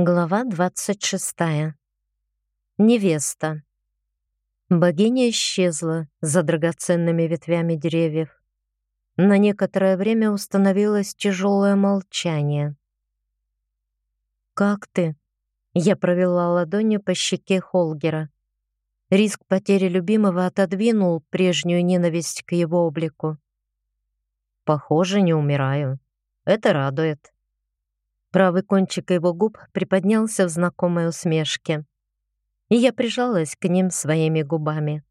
Глава 26. Невеста. Богиня исчезла за драгоценными ветвями деревьев. На некоторое время установилось тяжелое молчание. «Как ты?» Я провела ладонью по щеке Холгера. Риск потери любимого отодвинул прежнюю ненависть к его облику. «Похоже, не умираю. Это радует», Правый кончик его губ приподнялся в знакомой усмешке. И я прижалась к ним своими губами.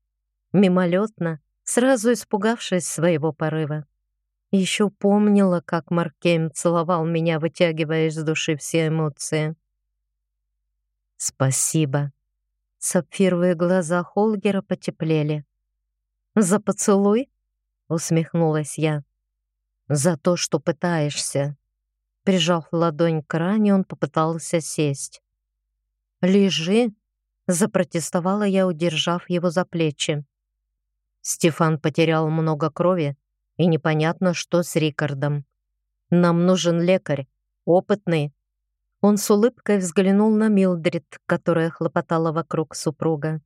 Мимолетно, сразу испугавшись своего порыва. Еще помнила, как Маркейм целовал меня, вытягивая из души все эмоции. «Спасибо». Сапфировые глаза Холгера потеплели. «За поцелуй?» — усмехнулась я. «За то, что пытаешься», Прижав ладонь к ране, он попытался сесть. «Лежи!» — запротестовала я, удержав его за плечи. Стефан потерял много крови, и непонятно, что с Рикардом. «Нам нужен лекарь, опытный». Он с улыбкой взглянул на Милдрид, которая хлопотала вокруг супруга.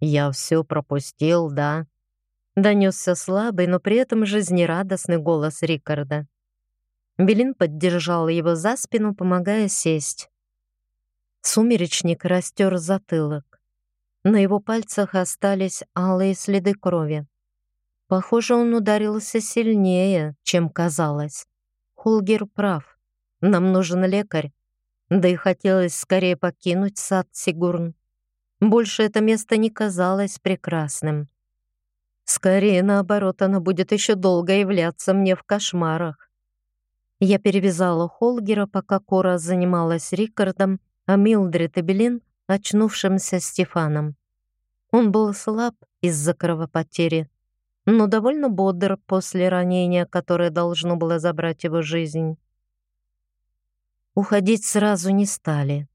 «Я все пропустил, да?» Донесся слабый, но при этом жизнерадостный голос Рикарда. Белин поддержал его за спину, помогая сесть. Сумеречник растер затылок. На его пальцах остались алые следы крови. Похоже, он ударился сильнее, чем казалось. Хулгер прав. Нам нужен лекарь. Да и хотелось скорее покинуть сад Сигурн. Больше это место не казалось прекрасным. Скорее, наоборот, оно будет еще долго являться мне в кошмарах. Я перевязала Холгера, пока Кора занималась Рикардом, а Милдред и Белин — очнувшимся Стефаном. Он был слаб из-за кровопотери, но довольно бодр после ранения, которое должно было забрать его жизнь. Уходить сразу не стали.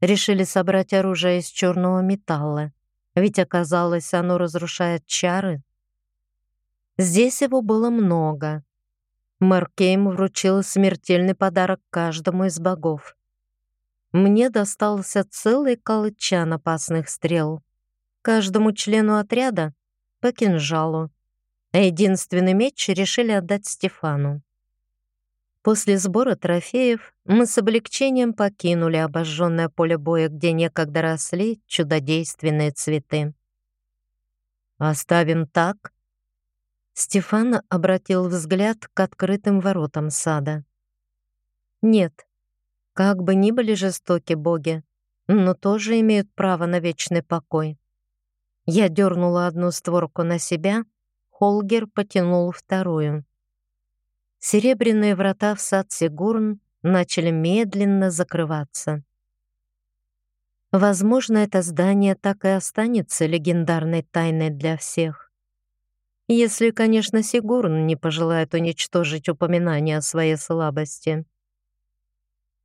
Решили собрать оружие из черного металла, ведь оказалось, оно разрушает чары. Здесь его было много, Маркейм вручил смертельный подарок каждому из богов. Мне достался целый колычан опасных стрел. Каждому члену отряда — по кинжалу. А единственный меч решили отдать Стефану. После сбора трофеев мы с облегчением покинули обожженное поле боя, где некогда росли чудодейственные цветы. «Оставим так?» Стефан обратил взгляд к открытым воротам сада. Нет, как бы ни были жестоки боги, но тоже имеют право на вечный покой. Я дернула одну створку на себя, Холгер потянул вторую. Серебряные врата в сад Сигурн начали медленно закрываться. Возможно, это здание так и останется легендарной тайной для всех. Если, конечно, Сигурн не пожелает уничтожить упоминание о своей слабости.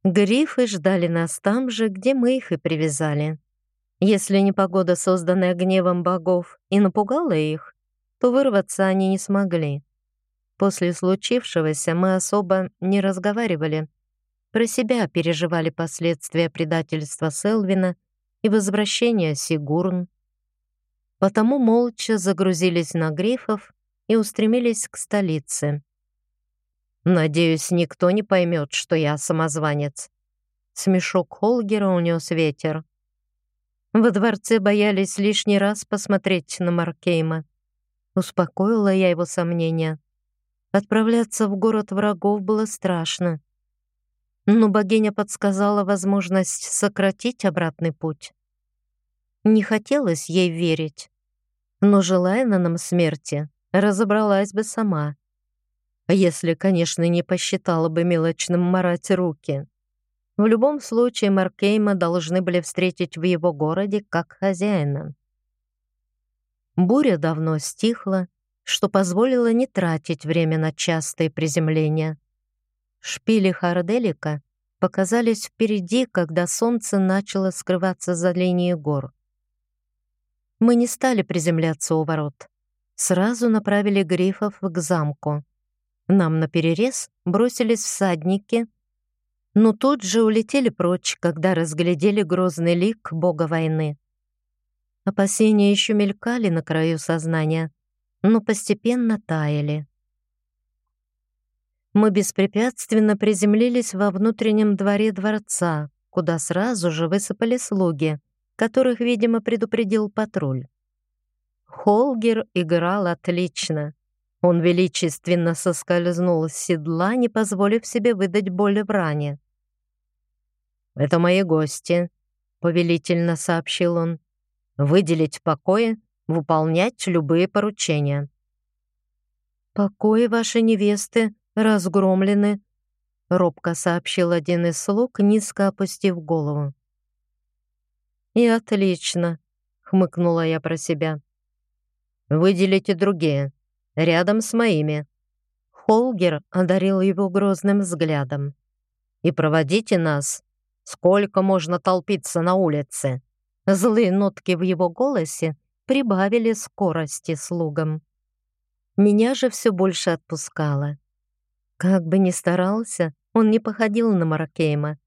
Грифы ждали нас там же, где мы их и привязали. Если непогода, созданная гневом богов, и напугала их, то вырваться они не смогли. После случившегося мы особо не разговаривали. Про себя переживали последствия предательства Селвина и возвращения Сигурн потому молча загрузились на грифов и устремились к столице. «Надеюсь, никто не поймет, что я самозванец». Смешок Холгера унес ветер. Во дворце боялись лишний раз посмотреть на Маркейма. Успокоила я его сомнения. Отправляться в город врагов было страшно. Но богиня подсказала возможность сократить обратный путь. Не хотелось ей верить. Но, желая на нам смерти, разобралась бы сама. Если, конечно, не посчитала бы мелочным марать руки. В любом случае, Маркейма должны были встретить в его городе как хозяина. Буря давно стихла, что позволило не тратить время на частые приземления. Шпили Харделика показались впереди, когда солнце начало скрываться за линией гор. Мы не стали приземляться у ворот. Сразу направили грифов к замку. Нам на перерез бросились всадники, но тут же улетели прочь, когда разглядели грозный лик бога войны. Опасения еще мелькали на краю сознания, но постепенно таяли. Мы беспрепятственно приземлились во внутреннем дворе дворца, куда сразу же высыпали слуги, которых, видимо, предупредил патруль. Холгер играл отлично. Он величественно соскользнул с седла, не позволив себе выдать боли в ране. «Это мои гости», — повелительно сообщил он. «Выделить покои, выполнять любые поручения». «Покои вашей невесты разгромлены», — робко сообщил один из слуг, низко опустив голову. «И отлично», — хмыкнула я про себя. «Выделите другие, рядом с моими». Холгер одарил его грозным взглядом. «И проводите нас Сколько можно толпиться на улице?» Злые нотки в его голосе прибавили скорости слугам. Меня же все больше отпускало. Как бы ни старался, он не походил на Маракейма.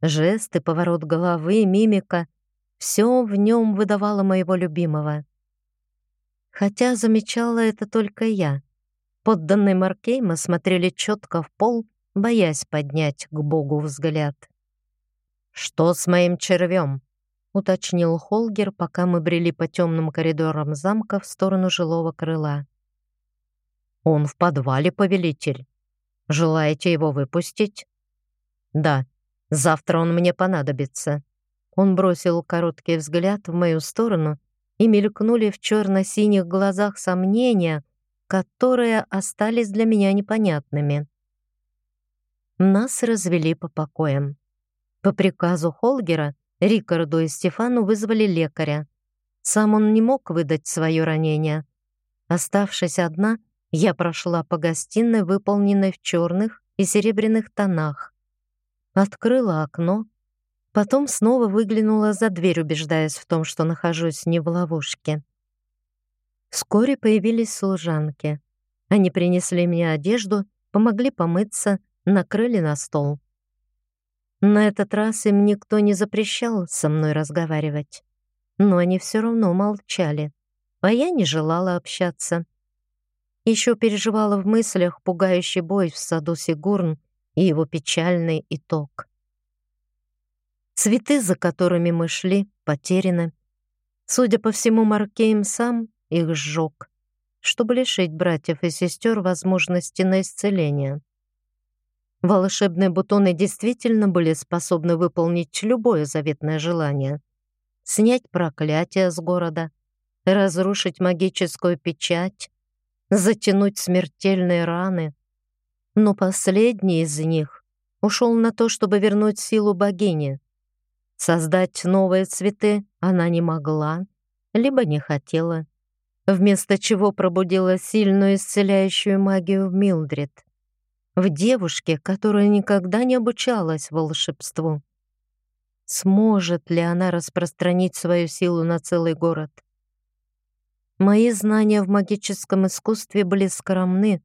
Жесты, поворот головы, мимика — все в нем выдавало моего любимого. Хотя замечала это только я. Подданные Маркейма смотрели четко в пол, боясь поднять к Богу взгляд. «Что с моим червем?» — уточнил Холгер, пока мы брели по темным коридорам замка в сторону жилого крыла. «Он в подвале, повелитель. Желаете его выпустить?» «Да, завтра он мне понадобится». Он бросил короткий взгляд в мою сторону, и мелькнули в черно-синих глазах сомнения, которые остались для меня непонятными. Нас развели по покоям. По приказу Холгера Рикарду и Стефану вызвали лекаря. Сам он не мог выдать свое ранение. Оставшись одна, я прошла по гостиной, выполненной в черных и серебряных тонах. Открыла окно, потом снова выглянула за дверь, убеждаясь в том, что нахожусь не в ловушке. Вскоре появились служанки. Они принесли мне одежду, помогли помыться, накрыли на стол. На этот раз им никто не запрещал со мной разговаривать. Но они все равно молчали, а я не желала общаться. Еще переживала в мыслях пугающий бой в саду Сигурн и его печальный итог. Цветы, за которыми мы шли, потеряны. Судя по всему, Маркейм сам их сжег, чтобы лишить братьев и сестер возможности на исцеление. Волшебные бутоны действительно были способны выполнить любое заветное желание. Снять проклятие с города, разрушить магическую печать, затянуть смертельные раны. Но последний из них ушел на то, чтобы вернуть силу богини. Создать новые цветы она не могла, либо не хотела, вместо чего пробудила сильную исцеляющую магию в Милдрид в девушке, которая никогда не обучалась волшебству. Сможет ли она распространить свою силу на целый город? Мои знания в магическом искусстве были скромны,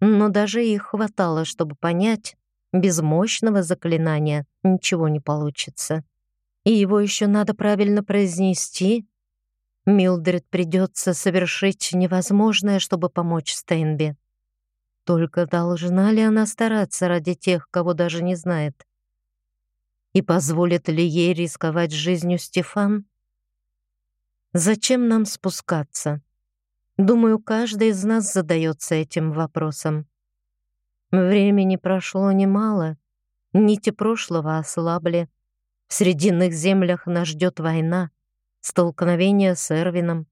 но даже их хватало, чтобы понять, без мощного заклинания ничего не получится. И его еще надо правильно произнести. Милдред придется совершить невозможное, чтобы помочь Стейнби. Только должна ли она стараться ради тех, кого даже не знает? И позволит ли ей рисковать жизнью Стефан? Зачем нам спускаться? Думаю, каждый из нас задается этим вопросом. Времени прошло немало, нити прошлого ослабли. В Срединных землях нас ждет война, столкновение с Эрвином.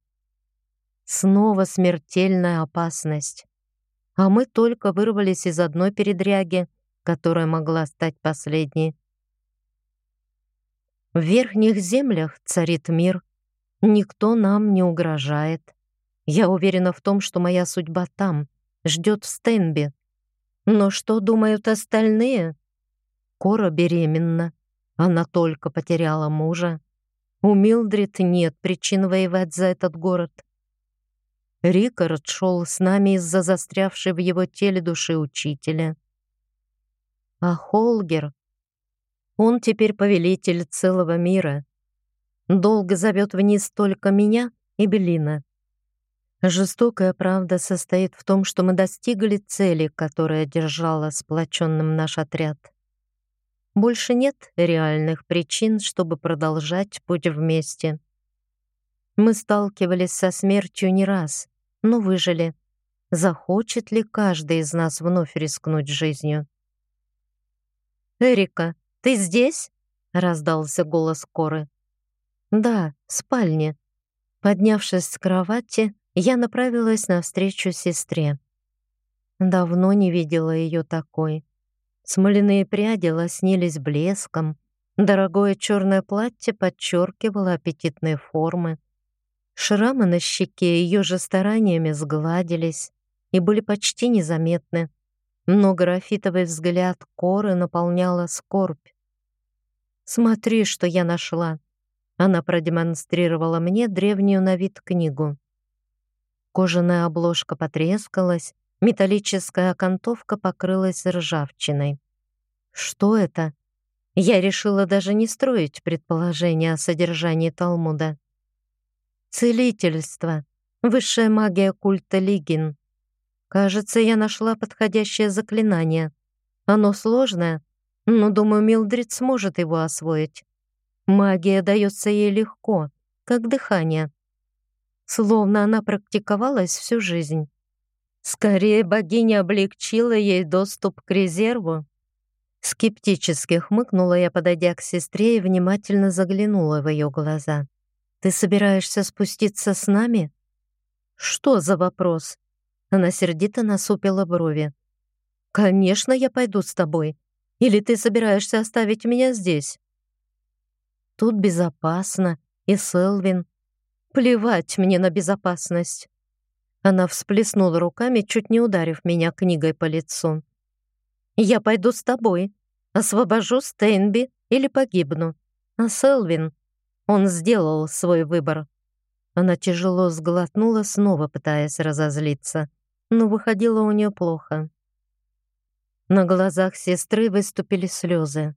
Снова смертельная опасность а мы только вырвались из одной передряги, которая могла стать последней. В верхних землях царит мир, никто нам не угрожает. Я уверена в том, что моя судьба там, ждет в Стенби. Но что думают остальные? Кора беременна, она только потеряла мужа. У Милдрид нет причин воевать за этот город. Рикард шел с нами из-за застрявшей в его теле души учителя. А Холгер Он теперь повелитель целого мира. Долго зовет вниз только меня и Белина. Жестокая правда состоит в том, что мы достигли цели, которая держала сплоченным наш отряд. Больше нет реальных причин, чтобы продолжать путь вместе. Мы сталкивались со смертью не раз, но выжили. Захочет ли каждый из нас вновь рискнуть жизнью? «Эрика, ты здесь?» — раздался голос Коры. «Да, в спальне». Поднявшись с кровати, я направилась навстречу сестре. Давно не видела ее такой. Смоляные пряди лоснились блеском, дорогое черное платье подчеркивало аппетитные формы. Шрамы на щеке ее же стараниями сгладились и были почти незаметны, но графитовый взгляд коры наполняла скорбь. «Смотри, что я нашла!» Она продемонстрировала мне древнюю на вид книгу. Кожаная обложка потрескалась, металлическая окантовка покрылась ржавчиной. Что это? Я решила даже не строить предположения о содержании Талмуда. Целительство. Высшая магия культа Лигин. Кажется, я нашла подходящее заклинание. Оно сложное, но, думаю, Милдрид сможет его освоить. Магия дается ей легко, как дыхание словно она практиковалась всю жизнь. Скорее, богиня облегчила ей доступ к резерву. Скептически хмыкнула я, подойдя к сестре и внимательно заглянула в ее глаза. «Ты собираешься спуститься с нами?» «Что за вопрос?» Она сердито насупила брови. «Конечно, я пойду с тобой. Или ты собираешься оставить меня здесь?» «Тут безопасно, и Селвин, Плевать мне на безопасность. Она всплеснула руками, чуть не ударив меня книгой по лицу. Я пойду с тобой, освобожу Стейнби или погибну. А Селвин, он сделал свой выбор. Она тяжело сглотнула, снова пытаясь разозлиться, но выходило у нее плохо. На глазах сестры выступили слезы.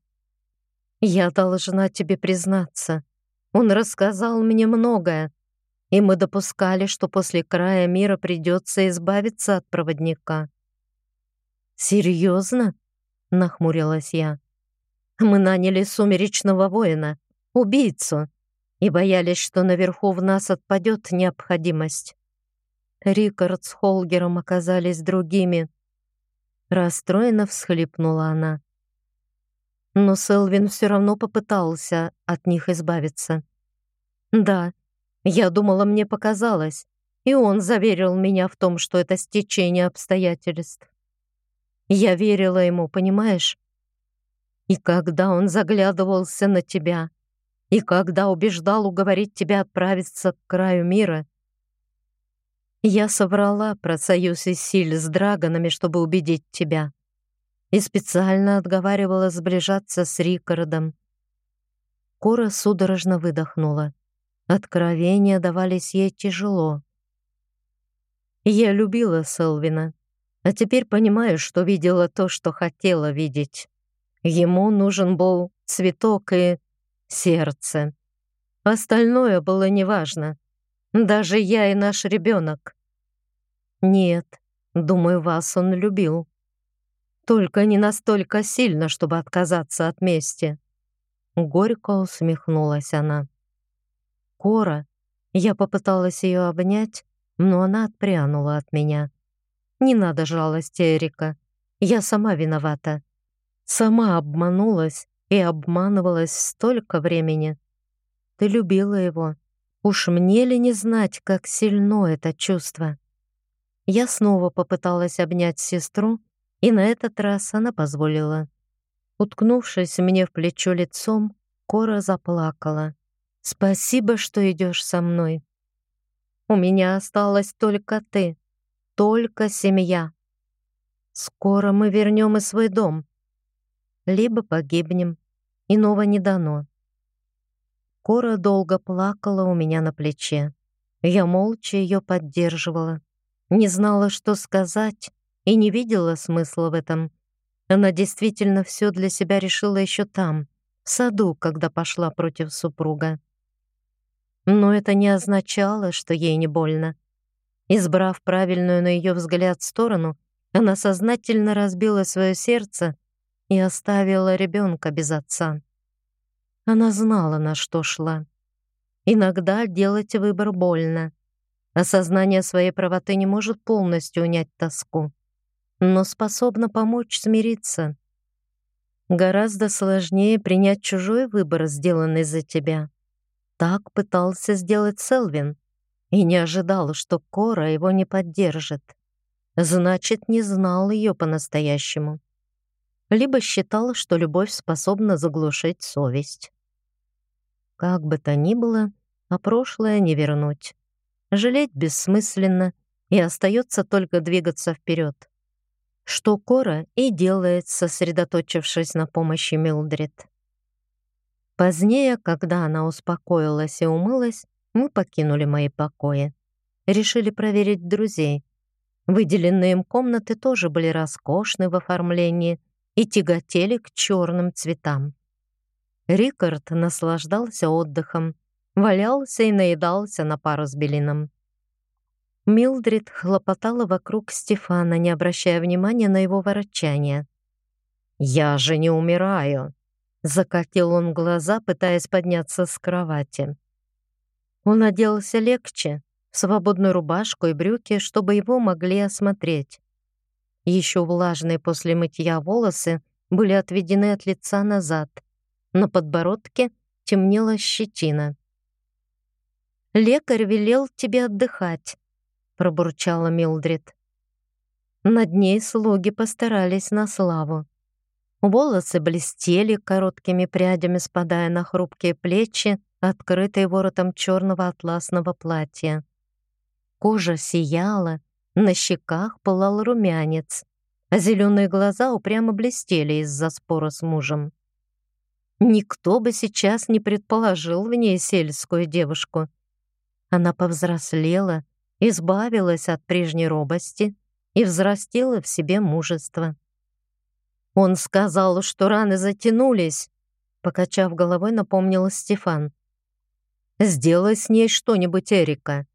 «Я должна тебе признаться. Он рассказал мне многое, и мы допускали, что после края мира придется избавиться от проводника. «Серьезно?» — нахмурилась я. «Мы наняли сумеречного воина, убийцу, и боялись, что наверху в нас отпадет необходимость. Рикард с Холгером оказались другими». Расстроенно всхлипнула она. Но Селвин все равно попытался от них избавиться. Да, я думала, мне показалось, и он заверил меня в том, что это стечение обстоятельств. Я верила ему, понимаешь? И когда он заглядывался на тебя, и когда убеждал уговорить тебя отправиться к краю мира, я соврала про союз и силь с драгонами, чтобы убедить тебя, и специально отговаривала сближаться с Рикардом. Кора судорожно выдохнула. Откровения давались ей тяжело. Я любила Селвина, а теперь понимаю, что видела то, что хотела видеть. Ему нужен был цветок и сердце. Остальное было неважно. Даже я и наш ребенок. Нет, думаю, вас он любил. Только не настолько сильно, чтобы отказаться от мести. Горько усмехнулась она. Кора. Я попыталась ее обнять, но она отпрянула от меня. Не надо жалости, Эрика. Я сама виновата. Сама обманулась и обманывалась столько времени. Ты любила его. Уж мне ли не знать, как сильно это чувство? Я снова попыталась обнять сестру, и на этот раз она позволила. Уткнувшись мне в плечо лицом, Кора заплакала. Спасибо, что идешь со мной. У меня осталась только ты, только семья. Скоро мы вернем и свой дом. Либо погибнем, иного не дано. Кора долго плакала у меня на плече. Я молча ее поддерживала. Не знала, что сказать, и не видела смысла в этом. Она действительно все для себя решила еще там, в саду, когда пошла против супруга. Но это не означало, что ей не больно. Избрав правильную на ее взгляд сторону, она сознательно разбила свое сердце и оставила ребенка без отца. Она знала, на что шла. Иногда делать выбор больно. Осознание своей правоты не может полностью унять тоску, но способно помочь смириться. Гораздо сложнее принять чужой выбор, сделанный за тебя. Так пытался сделать Селвин и не ожидал, что Кора его не поддержит. Значит, не знал ее по-настоящему. Либо считал, что любовь способна заглушить совесть. Как бы то ни было, а прошлое не вернуть. Жалеть бессмысленно, и остается только двигаться вперед. Что Кора и делает, сосредоточившись на помощи Милдрид. Позднее, когда она успокоилась и умылась, мы покинули мои покои. Решили проверить друзей. Выделенные им комнаты тоже были роскошны в оформлении и тяготели к черным цветам. Рикард наслаждался отдыхом, валялся и наедался на пару с Белином. Милдрид хлопотала вокруг Стефана, не обращая внимания на его ворочание. «Я же не умираю!» — закатил он глаза, пытаясь подняться с кровати. Он оделся легче, в свободную рубашку и брюки, чтобы его могли осмотреть. Еще влажные после мытья волосы были отведены от лица назад. На подбородке темнела щетина. «Лекарь велел тебе отдыхать», — пробурчала Милдрид. Над ней слуги постарались на славу. Волосы блестели короткими прядями, спадая на хрупкие плечи, открытые воротом черного атласного платья. Кожа сияла, на щеках пылал румянец, а зеленые глаза упрямо блестели из-за спора с мужем. Никто бы сейчас не предположил в ней сельскую девушку — она повзрослела, избавилась от прежней робости и взрастила в себе мужество. Он сказал, что раны затянулись, покачав головой, напомнил Стефан. Сделай с ней что-нибудь, Эрика.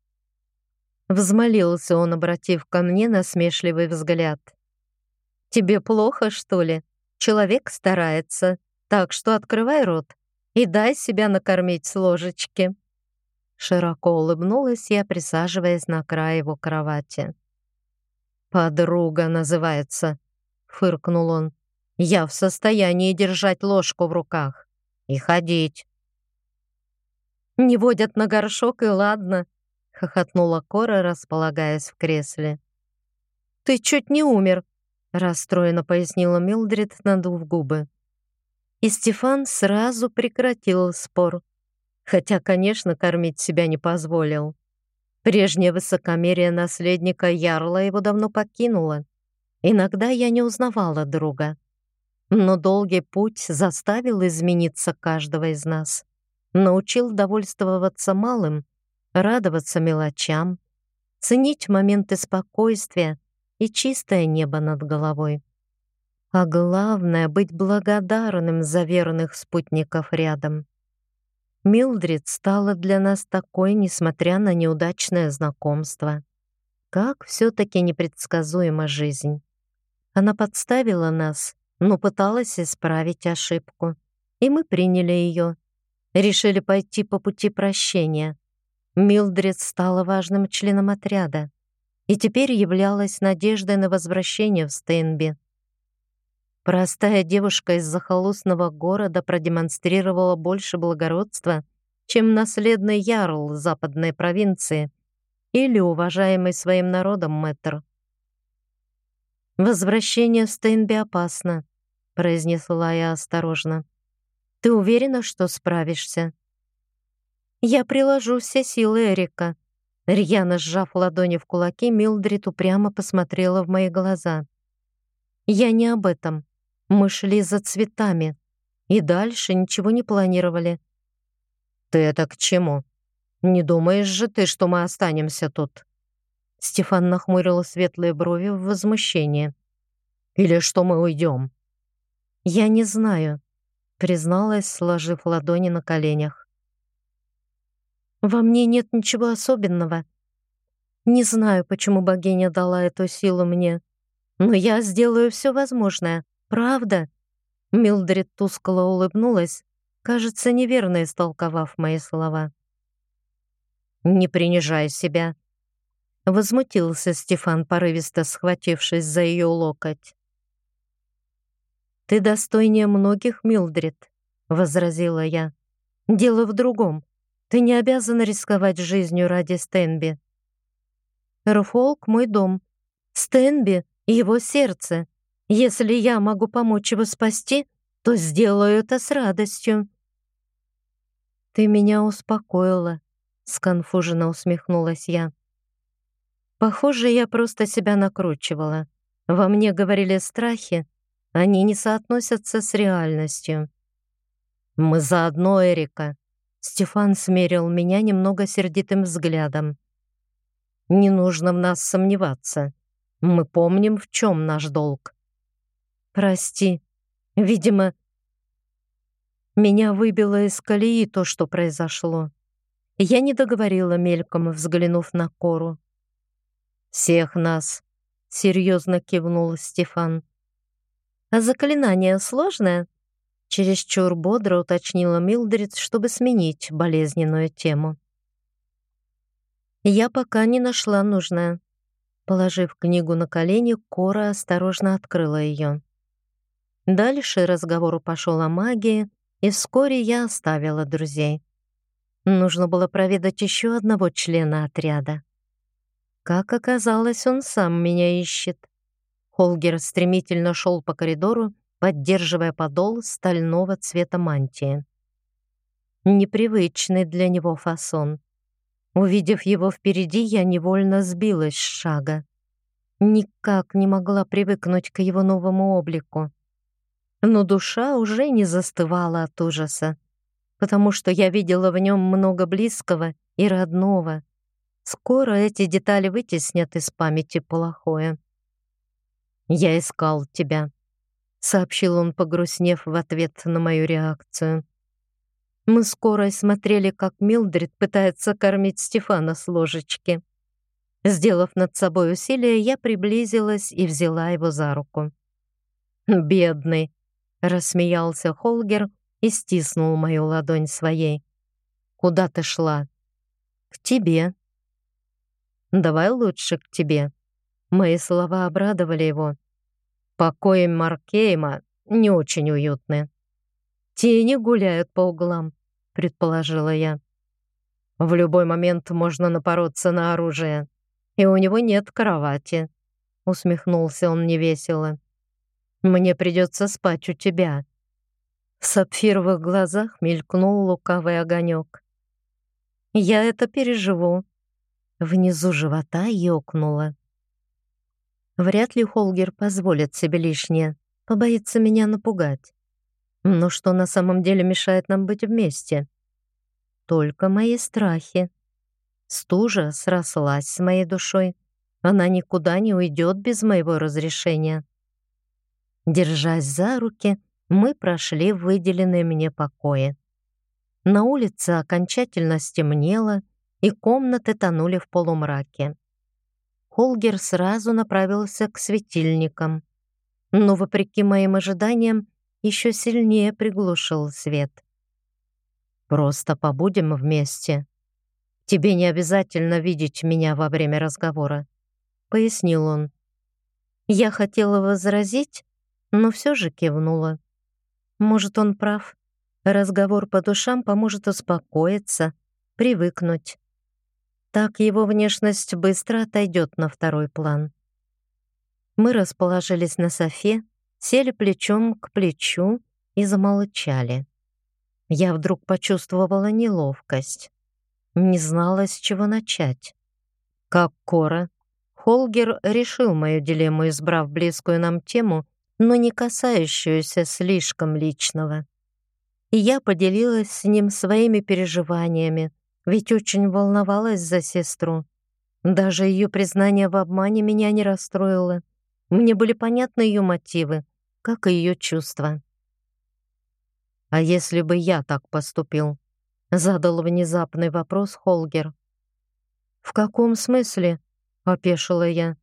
Взмолился он, обратив ко мне насмешливый взгляд. Тебе плохо, что ли? Человек старается, так что открывай рот и дай себя накормить с ложечки. Широко улыбнулась я, присаживаясь на край его кровати. «Подруга называется», — фыркнул он. «Я в состоянии держать ложку в руках и ходить». «Не водят на горшок, и ладно», — хохотнула Кора, располагаясь в кресле. «Ты чуть не умер», — расстроенно пояснила Милдрид, надув губы. И Стефан сразу прекратил спор хотя, конечно, кормить себя не позволил. Прежнее высокомерие наследника Ярла его давно покинуло. Иногда я не узнавала друга. Но долгий путь заставил измениться каждого из нас. Научил довольствоваться малым, радоваться мелочам, ценить моменты спокойствия и чистое небо над головой. А главное — быть благодарным за верных спутников рядом. Милдрид стала для нас такой, несмотря на неудачное знакомство. Как все-таки непредсказуема жизнь. Она подставила нас, но пыталась исправить ошибку. И мы приняли ее. Решили пойти по пути прощения. Милдрид стала важным членом отряда и теперь являлась надеждой на возвращение в Стейнби. Простая девушка из захолустного города продемонстрировала больше благородства, чем наследный ярл западной провинции или уважаемый своим народом мэтр. «Возвращение в Стейнби опасно», — произнесла я осторожно. «Ты уверена, что справишься?» «Я приложу все силы Эрика». Рьяно сжав ладони в кулаки, Милдрид упрямо посмотрела в мои глаза. «Я не об этом. Мы шли за цветами и дальше ничего не планировали. «Ты это к чему? Не думаешь же ты, что мы останемся тут?» Стефан нахмурил светлые брови в возмущении. «Или что мы уйдем?» «Я не знаю. призналась, сложив ладони на коленях. Во мне нет ничего особенного. Не знаю, почему богиня дала эту силу мне, но я сделаю все возможное. Правда? Милдред тускло улыбнулась, кажется, неверно истолковав мои слова. Не принижай себя, возмутился Стефан, порывисто схватившись за ее локоть. Ты достойнее многих, Милдред, возразила я. Дело в другом. Ты не обязана рисковать жизнью ради Стенби. Руфолк — мой дом. Стенби — его сердце. Если я могу помочь его спасти, то сделаю это с радостью. Ты меня успокоила, сконфуженно усмехнулась я. Похоже, я просто себя накручивала. Во мне говорили страхи, они не соотносятся с реальностью. Мы заодно, Эрика. Стефан смерил меня немного сердитым взглядом. Не нужно в нас сомневаться. Мы помним, в чем наш долг. Прости. Видимо, меня выбило из колеи то, что произошло. Я не договорила мельком, взглянув на Кору. Всех нас, серьезно кивнул Стефан. А заклинание сложное? Чересчур бодро уточнила Милдрид, чтобы сменить болезненную тему. Я пока не нашла нужное. Положив книгу на колени, Кора осторожно открыла ее. Дальше разговор пошел о магии, и вскоре я оставила друзей. Нужно было проведать еще одного члена отряда. Как оказалось, он сам меня ищет. Холгер стремительно шел по коридору, поддерживая подол стального цвета мантии. Непривычный для него фасон. Увидев его впереди, я невольно сбилась с шага. Никак не могла привыкнуть к его новому облику. Но душа уже не застывала от ужаса, потому что я видела в нем много близкого и родного. Скоро эти детали вытеснят из памяти плохое. «Я искал тебя», — сообщил он, погрустнев в ответ на мою реакцию. Мы скоро смотрели, как Милдрид пытается кормить Стефана с ложечки. Сделав над собой усилие, я приблизилась и взяла его за руку. «Бедный!» — рассмеялся Холгер и стиснул мою ладонь своей. «Куда ты шла?» «К тебе». «Давай лучше к тебе». Мои слова обрадовали его. «Покои Маркейма не очень уютны». Тени гуляют по углам предположила я. В любой момент можно напороться на оружие, и у него нет кровати. Усмехнулся он невесело. Мне придется спать у тебя. В сапфировых глазах мелькнул лукавый огонек. Я это переживу. Внизу живота ёкнуло. Вряд ли Холгер позволит себе лишнее, побоится меня напугать. Но что на самом деле мешает нам быть вместе? Только мои страхи. Стужа срослась с моей душой. Она никуда не уйдет без моего разрешения. Держась за руки, мы прошли в выделенные мне покои. На улице окончательно стемнело, и комнаты тонули в полумраке. Холгер сразу направился к светильникам, но, вопреки моим ожиданиям, еще сильнее приглушил свет. «Просто побудем вместе. Тебе не обязательно видеть меня во время разговора», — пояснил он. Я хотела возразить, но все же кивнула. Может, он прав. Разговор по душам поможет успокоиться, привыкнуть. Так его внешность быстро отойдет на второй план. Мы расположились на софе, сели плечом к плечу и замолчали. Я вдруг почувствовала неловкость. Не знала, с чего начать. Как Кора, Холгер решил мою дилемму, избрав близкую нам тему, но не касающуюся слишком личного. И я поделилась с ним своими переживаниями, ведь очень волновалась за сестру. Даже ее признание в обмане меня не расстроило. Мне были понятны ее мотивы, как и ее чувства. А если бы я так поступил? Задал внезапный вопрос Холгер. В каком смысле? Опешила я.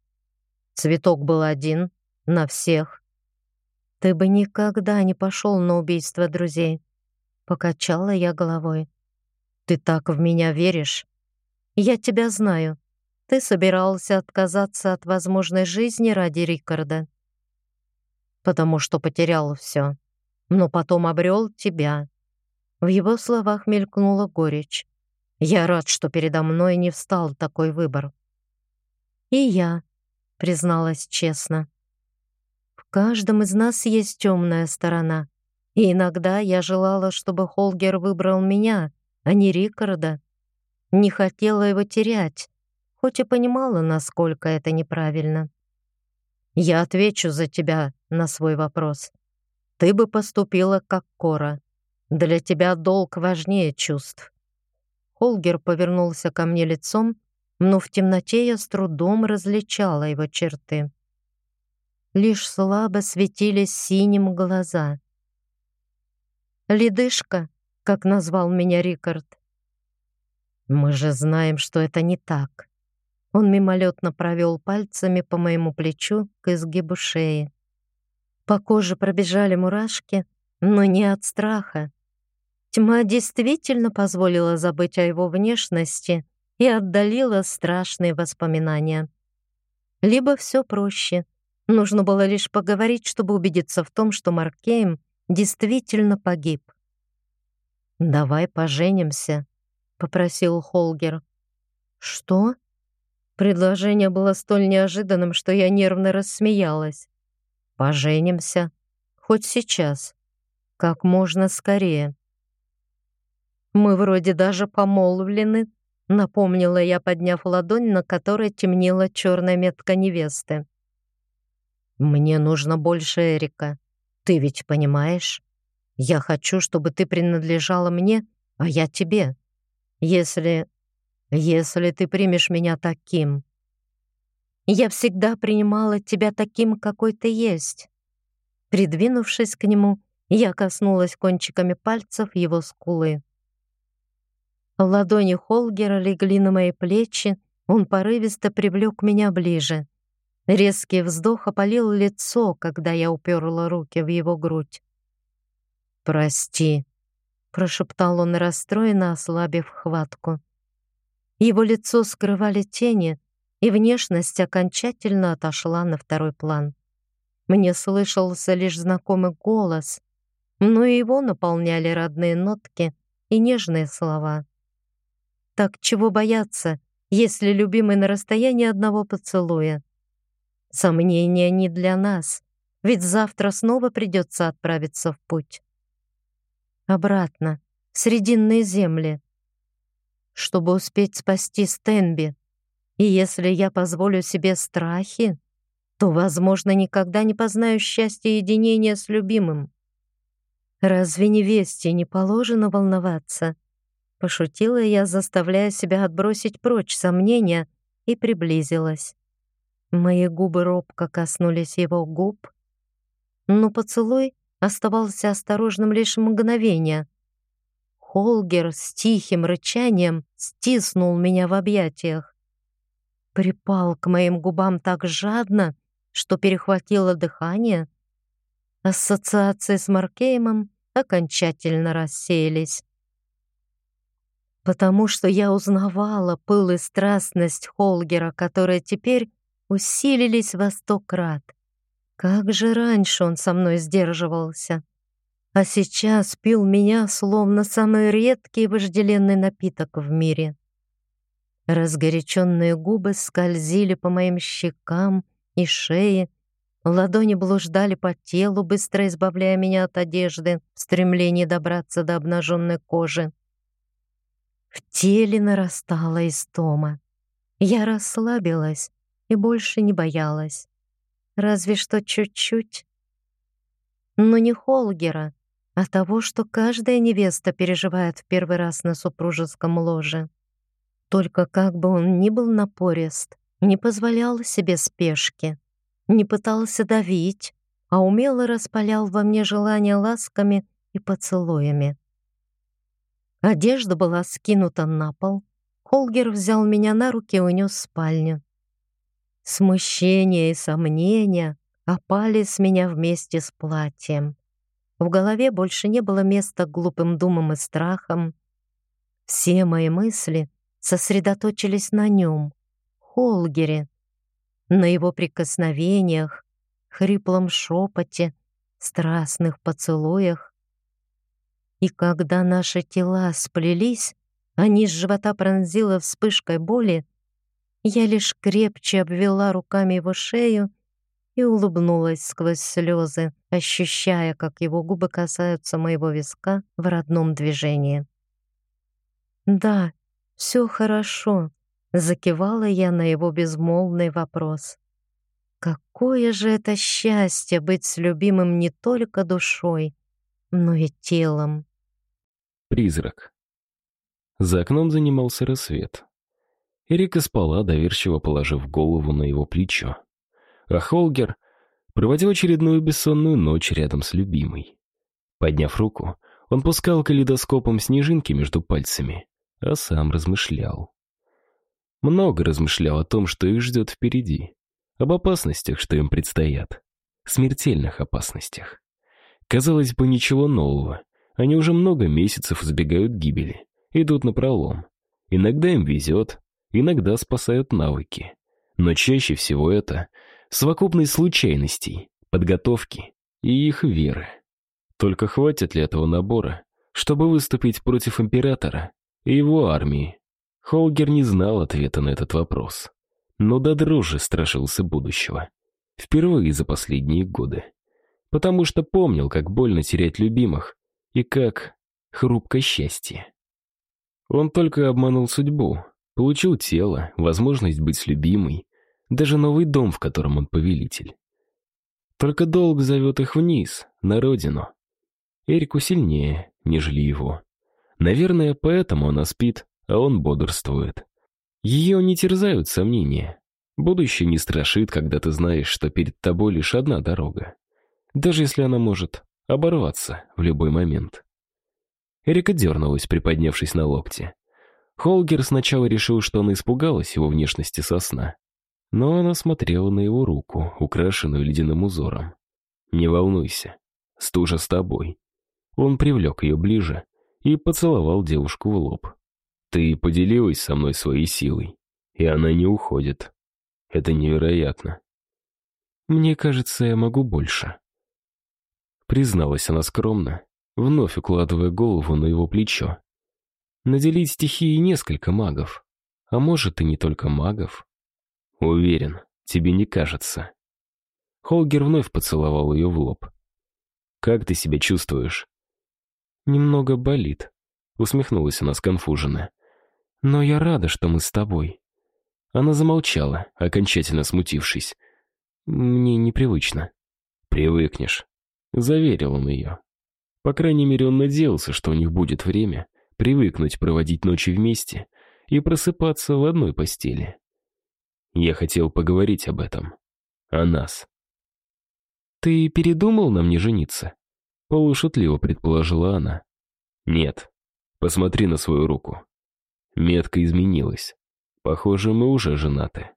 Цветок был один, на всех. Ты бы никогда не пошел на убийство друзей. Покачала я головой. Ты так в меня веришь? Я тебя знаю. Ты собирался отказаться от возможной жизни ради Рикарда. Потому что потерял все, но потом обрел тебя. В его словах мелькнула горечь. Я рад, что передо мной не встал такой выбор. И я, призналась честно. В каждом из нас есть темная сторона. И иногда я желала, чтобы Холгер выбрал меня, а не Рикарда. Не хотела его терять, хоть и понимала, насколько это неправильно. Я отвечу за тебя на свой вопрос. Ты бы поступила как Кора. Для тебя долг важнее чувств. Холгер повернулся ко мне лицом, но в темноте я с трудом различала его черты. Лишь слабо светились синим глаза. «Ледышка», как назвал меня Рикард. Мы же знаем, что это не так. Он мимолетно провел пальцами по моему плечу к изгибу шеи. По коже пробежали мурашки, но не от страха, Тьма действительно позволила забыть о его внешности и отдалила страшные воспоминания. Либо все проще. Нужно было лишь поговорить, чтобы убедиться в том, что Маркейм действительно погиб. «Давай поженимся», — попросил Холгер. «Что?» Предложение было столь неожиданным, что я нервно рассмеялась. «Поженимся. Хоть сейчас. Как можно скорее». Мы вроде даже помолвлены, напомнила я, подняв ладонь, на которой темнела черная метка невесты. Мне нужно больше Эрика. Ты ведь понимаешь? Я хочу, чтобы ты принадлежала мне, а я тебе. Если... если ты примешь меня таким. Я всегда принимала тебя таким, какой ты есть. Придвинувшись к нему, я коснулась кончиками пальцев его скулы. Ладони Холгера легли на мои плечи, он порывисто привлек меня ближе. Резкий вздох опалил лицо, когда я уперла руки в его грудь. «Прости», — прошептал он расстроенно, ослабив хватку. Его лицо скрывали тени, и внешность окончательно отошла на второй план. Мне слышался лишь знакомый голос, но и его наполняли родные нотки и нежные слова. Так чего бояться, если любимый на расстоянии одного поцелуя? Сомнения не для нас, ведь завтра снова придется отправиться в путь. Обратно, в Срединные земли, чтобы успеть спасти Стенби. И если я позволю себе страхи, то, возможно, никогда не познаю счастья единения с любимым. Разве невесте не положено волноваться? Пошутила я, заставляя себя отбросить прочь сомнения, и приблизилась. Мои губы робко коснулись его губ, но поцелуй оставался осторожным лишь мгновение. Холгер с тихим рычанием стиснул меня в объятиях. Припал к моим губам так жадно, что перехватило дыхание. Ассоциации с Маркеймом окончательно рассеялись потому что я узнавала пыл и страстность Холгера, которые теперь усилились во сто крат. Как же раньше он со мной сдерживался, а сейчас пил меня, словно самый редкий вожделенный напиток в мире. Разгоряченные губы скользили по моим щекам и шее, ладони блуждали по телу, быстро избавляя меня от одежды в стремлении добраться до обнаженной кожи. В теле нарастала истома. Я расслабилась и больше не боялась. Разве что чуть-чуть. Но не Холгера, а того, что каждая невеста переживает в первый раз на супружеском ложе. Только как бы он ни был напорист, не позволял себе спешки, не пытался давить, а умело распалял во мне желание ласками и поцелуями. Одежда была скинута на пол. Холгер взял меня на руки и унес в спальню. Смущение и сомнения опали с меня вместе с платьем. В голове больше не было места глупым думам и страхам. Все мои мысли сосредоточились на нем, Холгере, на его прикосновениях, хриплом шепоте, страстных поцелуях. И когда наши тела сплелись, а низ живота пронзила вспышкой боли, я лишь крепче обвела руками его шею и улыбнулась сквозь слезы, ощущая, как его губы касаются моего виска в родном движении. «Да, все хорошо», — закивала я на его безмолвный вопрос. «Какое же это счастье быть с любимым не только душой, но и телом!» Призрак. За окном занимался рассвет. Эрика спала, доверчиво положив голову на его плечо а Холгер проводил очередную бессонную ночь рядом с любимой. Подняв руку, он пускал калейдоскопом снежинки между пальцами, а сам размышлял. Много размышлял о том, что их ждет впереди, об опасностях, что им предстоят, смертельных опасностях. Казалось бы, ничего нового. Они уже много месяцев избегают гибели, идут на пролом. Иногда им везет, иногда спасают навыки. Но чаще всего это совокупность случайностей, подготовки и их веры. Только хватит ли этого набора, чтобы выступить против императора и его армии? Холгер не знал ответа на этот вопрос, но до дрожи страшился будущего. Впервые за последние годы. Потому что помнил, как больно терять любимых и как хрупко счастье. Он только обманул судьбу, получил тело, возможность быть любимой, даже новый дом, в котором он повелитель. Только долг зовет их вниз, на родину. Эрику сильнее, нежели его. Наверное, поэтому она спит, а он бодрствует. Ее не терзают сомнения. Будущее не страшит, когда ты знаешь, что перед тобой лишь одна дорога. Даже если она может оборваться в любой момент. Эрика дернулась, приподнявшись на локте. Холгер сначала решил, что она испугалась его внешности сосна. Но она смотрела на его руку, украшенную ледяным узором. «Не волнуйся, стужа с тобой». Он привлек ее ближе и поцеловал девушку в лоб. «Ты поделилась со мной своей силой, и она не уходит. Это невероятно». «Мне кажется, я могу больше». Призналась она скромно, вновь укладывая голову на его плечо. «Наделить стихией несколько магов, а может и не только магов». Уверен, тебе не кажется. Холгер вновь поцеловал ее в лоб. Как ты себя чувствуешь? Немного болит, усмехнулась она сконфуженно. Но я рада, что мы с тобой. Она замолчала, окончательно смутившись. Мне непривычно. Привыкнешь, заверил он ее. По крайней мере, он надеялся, что у них будет время привыкнуть проводить ночи вместе и просыпаться в одной постели. Я хотел поговорить об этом. О нас. «Ты передумал на мне жениться?» Полушутливо предположила она. «Нет. Посмотри на свою руку. Метка изменилась. Похоже, мы уже женаты».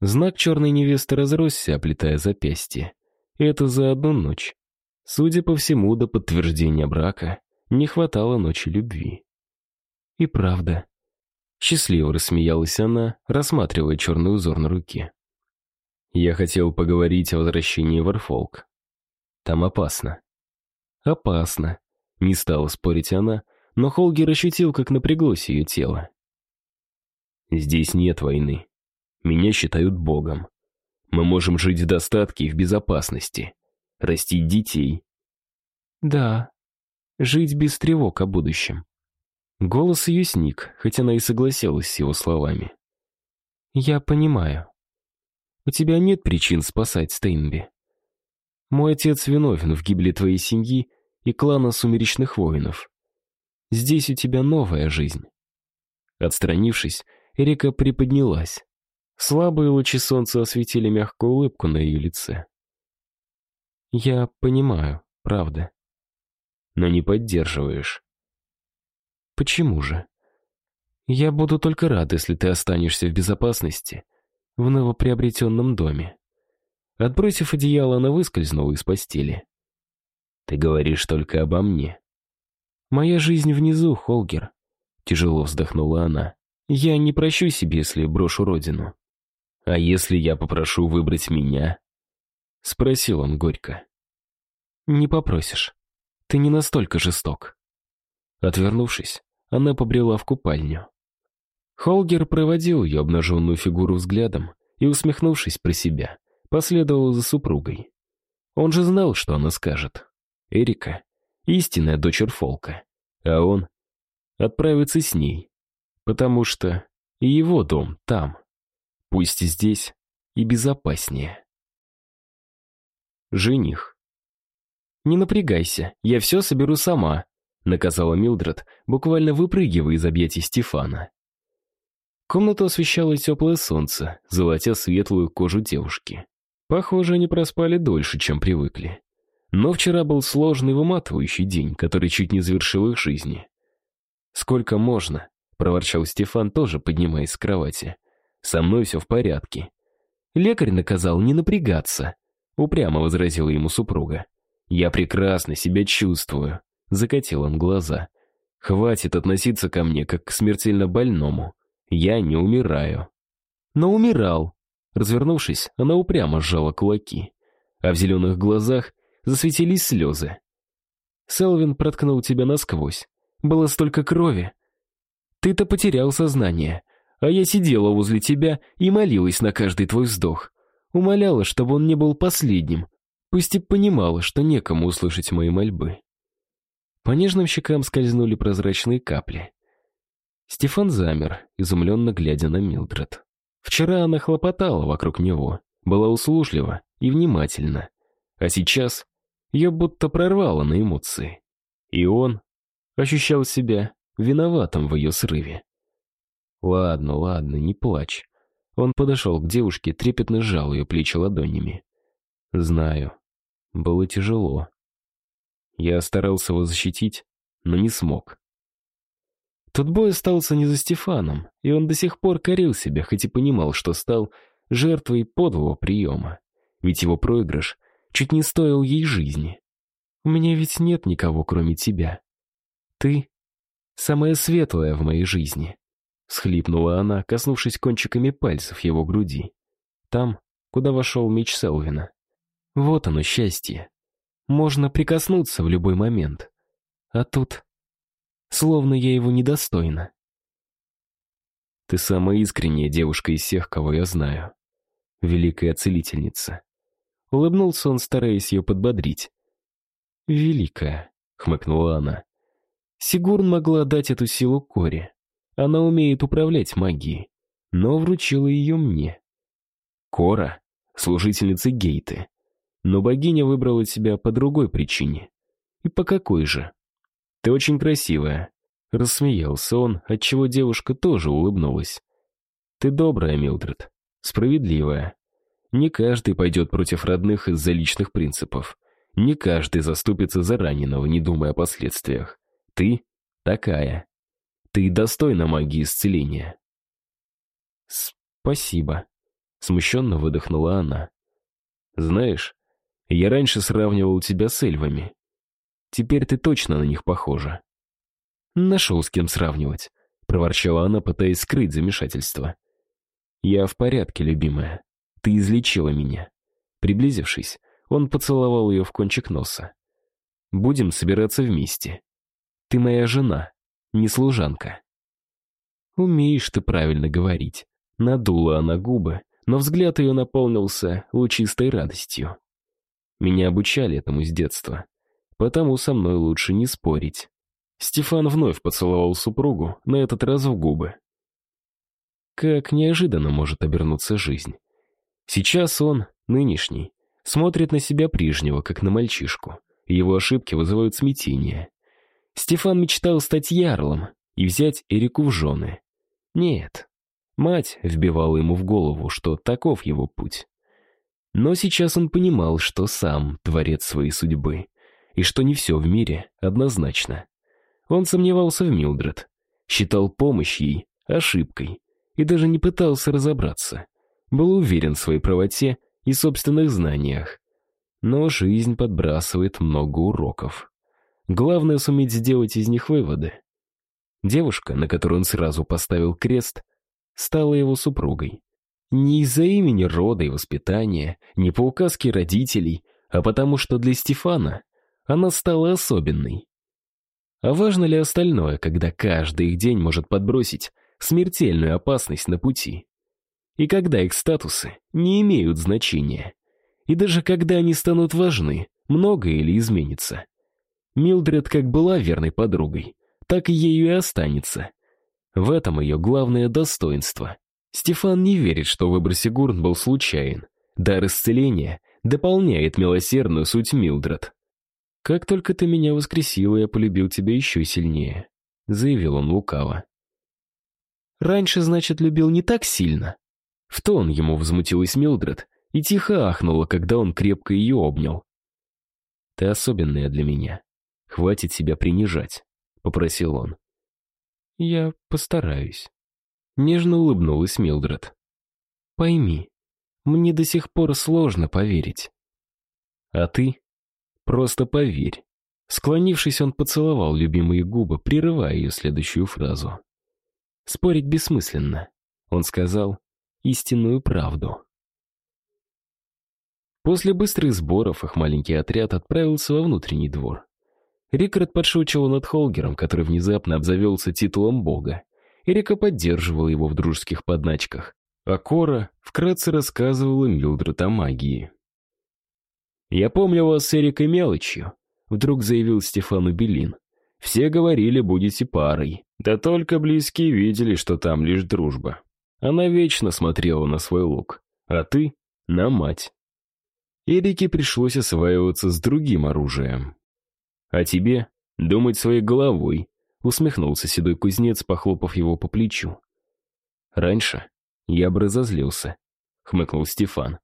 Знак черной невесты разросся, оплетая запястье. Это за одну ночь. Судя по всему, до подтверждения брака не хватало ночи любви. И правда, Счастливо рассмеялась она, рассматривая черный узор на руке. Я хотел поговорить о возвращении в Арфолк. Там опасно. Опасно. Не стала спорить она, но Холгер ощутил, как напряглось ее тело. Здесь нет войны. Меня считают богом. Мы можем жить в достатке и в безопасности. Растить детей. Да, жить без тревог о будущем. Голос ее сник, хотя она и согласилась с его словами. «Я понимаю. У тебя нет причин спасать Стейнби. Мой отец виновен в гибели твоей семьи и клана сумеречных воинов. Здесь у тебя новая жизнь». Отстранившись, Эрика приподнялась. Слабые лучи солнца осветили мягкую улыбку на ее лице. «Я понимаю, правда. Но не поддерживаешь. Почему же? Я буду только рад, если ты останешься в безопасности в новоприобретенном доме. Отбросив одеяло, она выскользнула из постели. Ты говоришь только обо мне. Моя жизнь внизу, Холгер. Тяжело вздохнула она. Я не прощу себе, если брошу родину. А если я попрошу выбрать меня? Спросил он горько. Не попросишь. Ты не настолько жесток. Отвернувшись, она побрела в купальню. Холгер проводил ее обнаженную фигуру взглядом и, усмехнувшись про себя, последовал за супругой. Он же знал, что она скажет. Эрика — истинная дочь Фолка, а он отправится с ней, потому что и его дом там, пусть и здесь, и безопаснее. Жених. «Не напрягайся, я все соберу сама», — наказала Милдред, буквально выпрыгивая из объятий Стефана. Комнату освещало теплое солнце, золотя светлую кожу девушки. Похоже, они проспали дольше, чем привыкли. Но вчера был сложный выматывающий день, который чуть не завершил их жизни. «Сколько можно?» — проворчал Стефан, тоже поднимаясь с кровати. «Со мной все в порядке». «Лекарь наказал не напрягаться», — упрямо возразила ему супруга. «Я прекрасно себя чувствую», — закатил он глаза. «Хватит относиться ко мне, как к смертельно больному. Я не умираю». Но умирал. Развернувшись, она упрямо сжала кулаки. А в зеленых глазах засветились слезы. Селвин проткнул тебя насквозь. Было столько крови. Ты-то потерял сознание, а я сидела возле тебя и молилась на каждый твой вздох. Умоляла, чтобы он не был последним, пусть и понимала, что некому услышать мои мольбы. По нежным щекам скользнули прозрачные капли. Стефан замер, изумленно глядя на Милдред. Вчера она хлопотала вокруг него, была услужлива и внимательна. А сейчас ее будто прорвало на эмоции. И он ощущал себя виноватым в ее срыве. «Ладно, ладно, не плачь». Он подошел к девушке, трепетно сжал ее плечи ладонями. «Знаю. Было тяжело. Я старался его защитить, но не смог. Тот бой остался не за Стефаном, и он до сих пор корил себя, хоть и понимал, что стал жертвой подлого приема. Ведь его проигрыш чуть не стоил ей жизни. «У меня ведь нет никого, кроме тебя. Ты — самая светлая в моей жизни», — схлипнула она, коснувшись кончиками пальцев его груди. Там, куда вошел меч Селвина. Вот оно, счастье. Можно прикоснуться в любой момент. А тут словно я его недостойна. Ты самая искренняя девушка из всех, кого я знаю. Великая целительница. Улыбнулся он, стараясь ее подбодрить. «Великая», — хмыкнула она. Сигурн могла дать эту силу Коре. Она умеет управлять магией, но вручила ее мне. Кора — служительница Гейты. Но богиня выбрала тебя по другой причине. И по какой же? «Ты очень красивая», — рассмеялся он, отчего девушка тоже улыбнулась. «Ты добрая, Милдред, справедливая. Не каждый пойдет против родных из-за личных принципов. Не каждый заступится за раненого, не думая о последствиях. Ты такая. Ты достойна магии исцеления». «Спасибо», — смущенно выдохнула она. «Знаешь, я раньше сравнивал тебя с эльвами. Теперь ты точно на них похожа». «Нашел с кем сравнивать», — проворчала она, пытаясь скрыть замешательство. «Я в порядке, любимая. Ты излечила меня». Приблизившись, он поцеловал ее в кончик носа. «Будем собираться вместе. Ты моя жена, не служанка». «Умеешь ты правильно говорить». Надула она губы, но взгляд ее наполнился лучистой радостью. Меня обучали этому с детства потому со мной лучше не спорить. Стефан вновь поцеловал супругу, на этот раз в губы. Как неожиданно может обернуться жизнь. Сейчас он, нынешний, смотрит на себя прежнего, как на мальчишку. Его ошибки вызывают смятение. Стефан мечтал стать ярлом и взять Эрику в жены. Нет, мать вбивала ему в голову, что таков его путь. Но сейчас он понимал, что сам творец своей судьбы и что не все в мире однозначно. Он сомневался в Милдред, считал помощь ей ошибкой и даже не пытался разобраться. Был уверен в своей правоте и собственных знаниях. Но жизнь подбрасывает много уроков. Главное суметь сделать из них выводы. Девушка, на которую он сразу поставил крест, стала его супругой. Не из-за имени рода и воспитания, не по указке родителей, а потому что для Стефана она стала особенной. А важно ли остальное, когда каждый их день может подбросить смертельную опасность на пути? И когда их статусы не имеют значения? И даже когда они станут важны, многое или изменится? Милдред как была верной подругой, так ею и останется. В этом ее главное достоинство. Стефан не верит, что выбор Сигурн был случайен. Дар исцеления дополняет милосердную суть Милдред. «Как только ты меня воскресила, я полюбил тебя еще сильнее», — заявил он лукаво. «Раньше, значит, любил не так сильно?» В тон ему возмутилась Милдред и тихо ахнула, когда он крепко ее обнял. «Ты особенная для меня. Хватит себя принижать», — попросил он. «Я постараюсь». Нежно улыбнулась Милдред. «Пойми, мне до сих пор сложно поверить. А ты Просто поверь. Склонившись, он поцеловал любимые губы, прерывая ее следующую фразу. Спорить бессмысленно. Он сказал истинную правду. После быстрых сборов их маленький отряд отправился во внутренний двор. Рикард подшучивал над Холгером, который внезапно обзавелся титулом бога. Эрика поддерживала его в дружеских подначках, а Кора вкратце рассказывала Милдред о магии. «Я помню вас с Эрикой мелочью», — вдруг заявил Стефану Белин. «Все говорили, будете парой. Да только близкие видели, что там лишь дружба. Она вечно смотрела на свой лук, а ты — на мать». Эрике пришлось осваиваться с другим оружием. «А тебе думать своей головой», — усмехнулся седой кузнец, похлопав его по плечу. «Раньше я бы разозлился», — хмыкнул Стефан.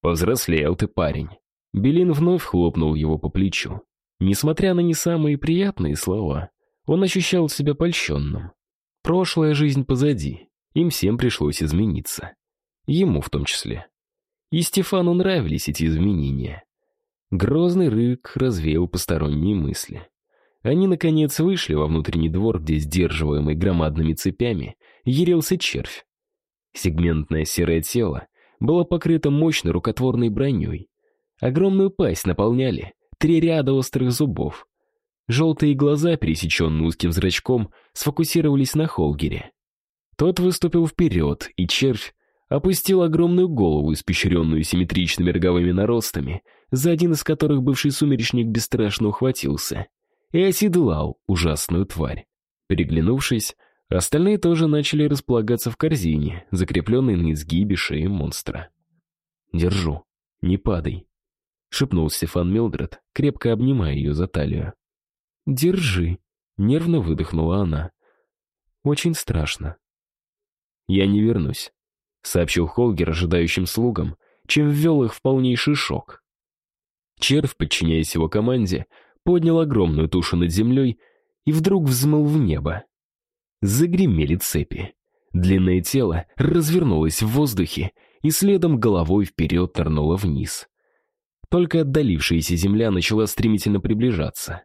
«Повзрослел ты, парень». Белин вновь хлопнул его по плечу. Несмотря на не самые приятные слова, он ощущал себя польщенным. Прошлая жизнь позади, им всем пришлось измениться. Ему в том числе. И Стефану нравились эти изменения. Грозный рык развеял посторонние мысли. Они, наконец, вышли во внутренний двор, где, сдерживаемый громадными цепями, ярился червь. Сегментное серое тело было покрыто мощной рукотворной броней, Огромную пасть наполняли три ряда острых зубов. Желтые глаза, пересеченные узким зрачком, сфокусировались на Холгере. Тот выступил вперед, и червь опустил огромную голову, испещренную симметричными роговыми наростами, за один из которых бывший сумеречник бесстрашно ухватился, и оседлал ужасную тварь. Переглянувшись, остальные тоже начали располагаться в корзине, закрепленной на изгибе шеи монстра. «Держу, не падай», — шепнул Стефан Милдред, крепко обнимая ее за талию. «Держи», — нервно выдохнула она. «Очень страшно». «Я не вернусь», — сообщил Холгер ожидающим слугам, чем ввел их в полнейший шок. Червь, подчиняясь его команде, поднял огромную тушу над землей и вдруг взмыл в небо. Загремели цепи. Длинное тело развернулось в воздухе и следом головой вперед нырнуло вниз. Только отдалившаяся земля начала стремительно приближаться.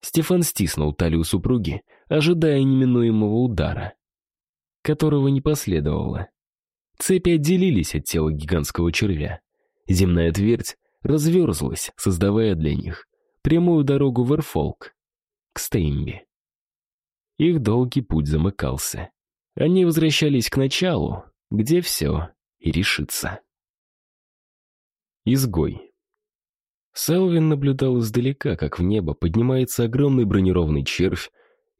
Стефан стиснул талию супруги, ожидая неминуемого удара, которого не последовало. Цепи отделились от тела гигантского червя. Земная твердь разверзлась, создавая для них прямую дорогу в Эрфолк, к Стеймби. Их долгий путь замыкался. Они возвращались к началу, где все и решится. Изгой. Селвин наблюдал издалека, как в небо поднимается огромный бронированный червь